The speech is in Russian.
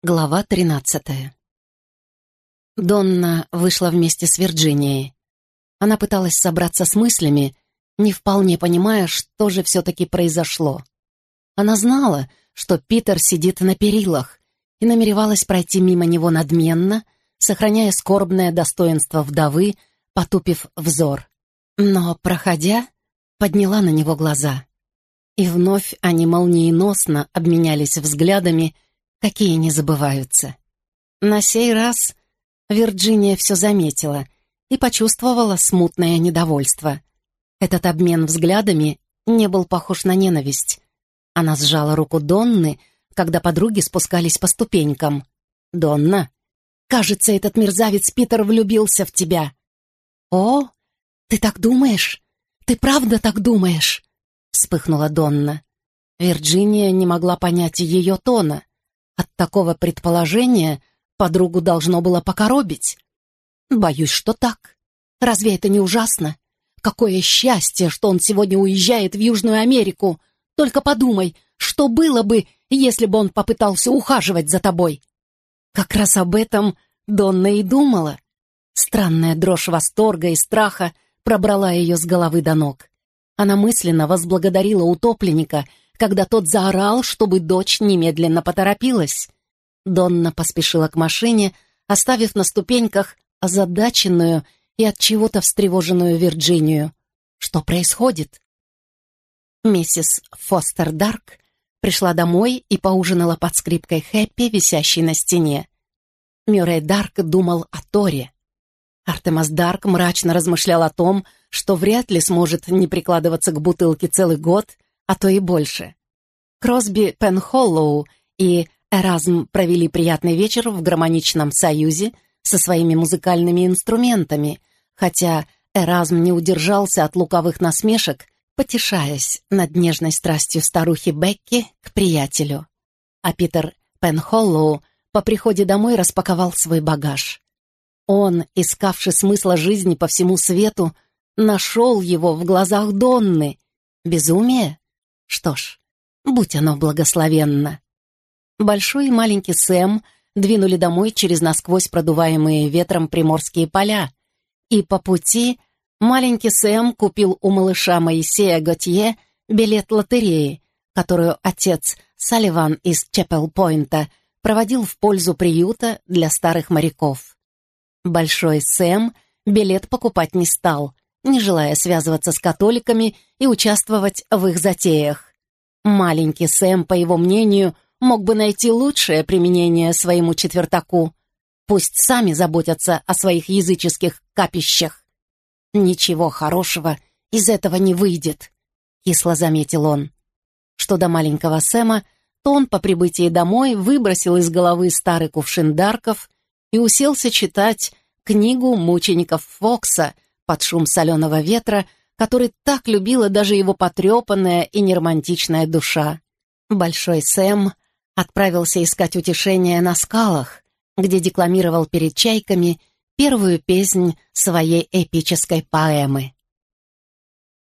Глава тринадцатая. Донна вышла вместе с Вирджинией. Она пыталась собраться с мыслями, не вполне понимая, что же все-таки произошло. Она знала, что Питер сидит на перилах, и намеревалась пройти мимо него надменно, сохраняя скорбное достоинство вдовы, потупив взор. Но, проходя, подняла на него глаза. И вновь они молниеносно обменялись взглядами, какие не забываются. На сей раз Вирджиния все заметила и почувствовала смутное недовольство. Этот обмен взглядами не был похож на ненависть. Она сжала руку Донны, когда подруги спускались по ступенькам. «Донна, кажется, этот мерзавец Питер влюбился в тебя». «О, ты так думаешь? Ты правда так думаешь?» Вспыхнула Донна. Вирджиния не могла понять ее тона. От такого предположения подругу должно было покоробить. Боюсь, что так. Разве это не ужасно? Какое счастье, что он сегодня уезжает в Южную Америку. Только подумай, что было бы, если бы он попытался ухаживать за тобой. Как раз об этом Донна и думала. Странная дрожь восторга и страха пробрала ее с головы до ног. Она мысленно возблагодарила утопленника когда тот заорал, чтобы дочь немедленно поторопилась. Донна поспешила к машине, оставив на ступеньках озадаченную и от чего-то встревоженную Вирджинию. Что происходит? Миссис Фостер Дарк пришла домой и поужинала под скрипкой Хэппи, висящей на стене. Мюррей Дарк думал о Торе. Артемас Дарк мрачно размышлял о том, что вряд ли сможет не прикладываться к бутылке целый год — а то и больше. Кросби Пенхоллоу и Эразм провели приятный вечер в гармоничном союзе со своими музыкальными инструментами, хотя Эразм не удержался от луковых насмешек, потешаясь над нежной страстью старухи Бекки к приятелю. А Питер Пенхоллоу по приходе домой распаковал свой багаж. Он, искавший смысла жизни по всему свету, нашел его в глазах Донны. Безумие? Что ж, будь оно благословенно. Большой и маленький Сэм двинули домой через насквозь продуваемые ветром приморские поля, и по пути маленький Сэм купил у малыша Моисея Готье билет лотереи, которую отец Салливан из Чепел-Пойнта проводил в пользу приюта для старых моряков. Большой Сэм билет покупать не стал, не желая связываться с католиками и участвовать в их затеях. Маленький Сэм, по его мнению, мог бы найти лучшее применение своему четвертаку. Пусть сами заботятся о своих языческих капищах. «Ничего хорошего из этого не выйдет», — кисло заметил он. Что до маленького Сэма, то он по прибытии домой выбросил из головы старый кувшин дарков и уселся читать книгу мучеников Фокса — под шум соленого ветра, который так любила даже его потрепанная и неромантичная душа. Большой Сэм отправился искать утешения на скалах, где декламировал перед чайками первую песнь своей эпической поэмы.